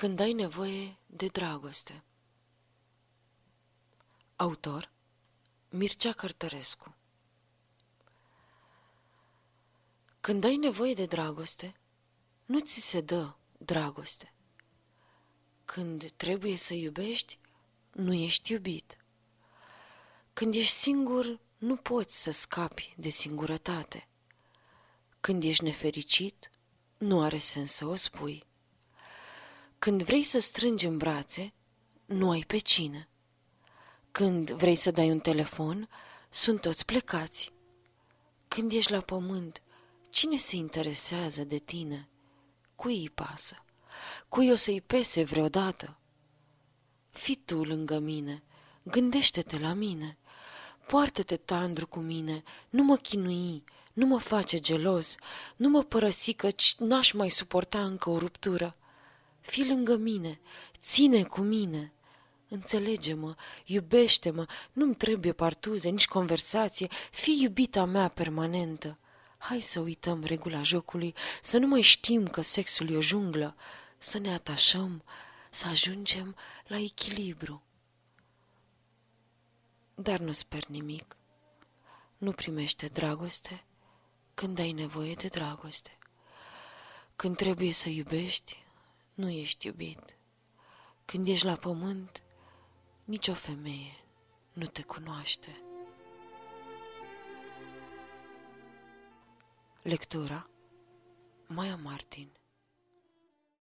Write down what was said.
Când ai nevoie de dragoste Autor Mircea Cărtărescu Când ai nevoie de dragoste, nu ți se dă dragoste. Când trebuie să iubești, nu ești iubit. Când ești singur, nu poți să scapi de singurătate. Când ești nefericit, nu are sens să o spui. Când vrei să strângi în brațe, nu ai pe cine. Când vrei să dai un telefon, sunt toți plecați. Când ești la pământ, cine se interesează de tine? Cui îi pasă? Cui o să-i pese vreodată? Fii tu lângă mine, gândește-te la mine, poartă-te tandru cu mine, nu mă chinui, nu mă face gelos, nu mă părăsi căci n-aș mai suporta încă o ruptură. Fii lângă mine, ține cu mine. Înțelege-mă, iubește-mă, nu-mi trebuie partuze, nici conversație, fii iubita mea permanentă. Hai să uităm regula jocului, să nu mai știm că sexul e o junglă, să ne atașăm, să ajungem la echilibru. Dar nu sper nimic. Nu primește dragoste când ai nevoie de dragoste. Când trebuie să iubești, nu ești iubit. Când ești la pământ, nicio femeie nu te cunoaște. Lectura Maia Martin